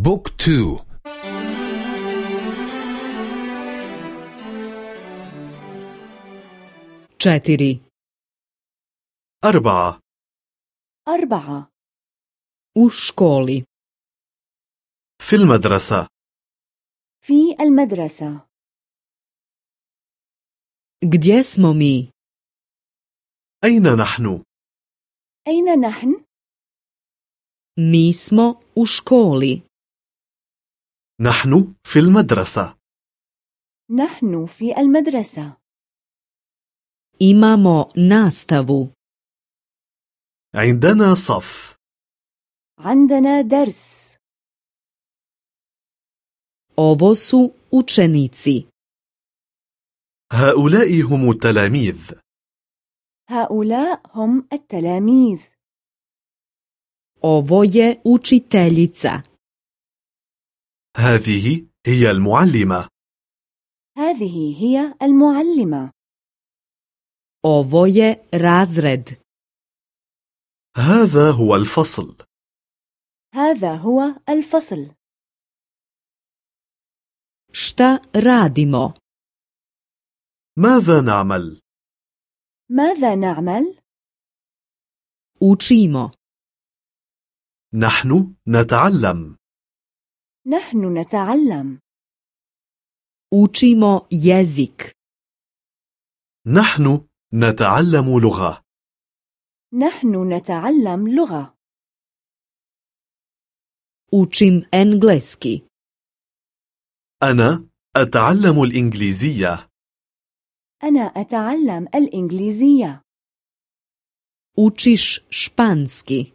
بوك تو. četiri أربعة. أربعة. U školi. في المدرسة. في المدرسة. Gdje smo mi? أين نحن؟ أين نحن؟ mi smo u školi. نحن في المدرسة. نحن في المدرسة. Imamo nastavu. عندنا صف. عندنا درس. Ovo su učenici. هؤلاء هم التلاميذ. هؤلاء هم التلاميذ. Ovo je učiteljica. هذه هي المعلمة. هذه هي المعلمة. Ovo je razred. هذا هو الفصل. هذا هو الفصل. Šta radimo? ماذا نعمل؟ ماذا نعمل؟ učimo. نحن نتعلم. نحن نتعلم. Učimo jezik. نحن نتعلم لغة. نحن نتعلم لغة. Učim engleski. أنا أتعلم الإنجليزية. أنا أتعلم الإنجليزية. Učiš španski.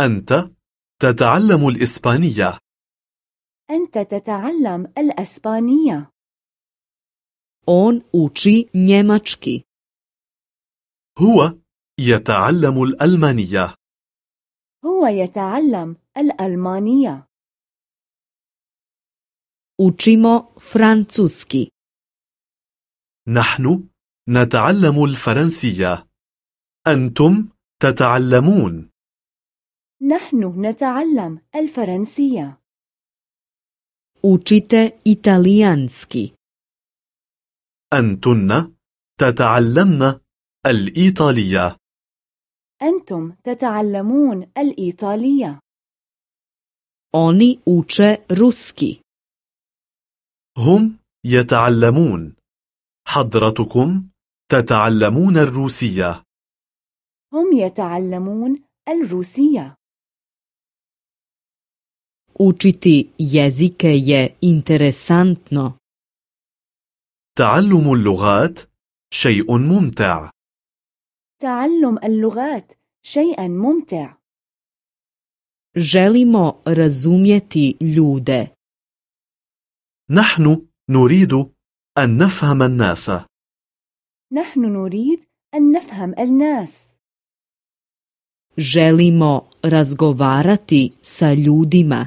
أنت تتعلم الإسبانية. أنت تتعلم الأسبانية. On uči njemački. هو يتعلم الألمانية. هو يتعلم الألمانية. Učimo francuski. نحن نتعلم الفرنسية. أنتم تتعلمون. نحن نتعلم الفرنسية. Učite italijanski. أنتن تتعلمن الإيطالية. أنتم تتعلمون الإيطالية. Oni uče ruski. هم يتعلمون. حضرتكم تتعلمون الروسية. هم يتعلمون الروسية. Učiti jezike je interesantno. تعلم اللغات شيء ممتع. تعلم اللغات شيئا ممتع. Želimo razumjeti ljude. نحن نريد أن نفهم الناس. نحن نريد أن نفهم الناس. Želimo razgovarati sa ljudima.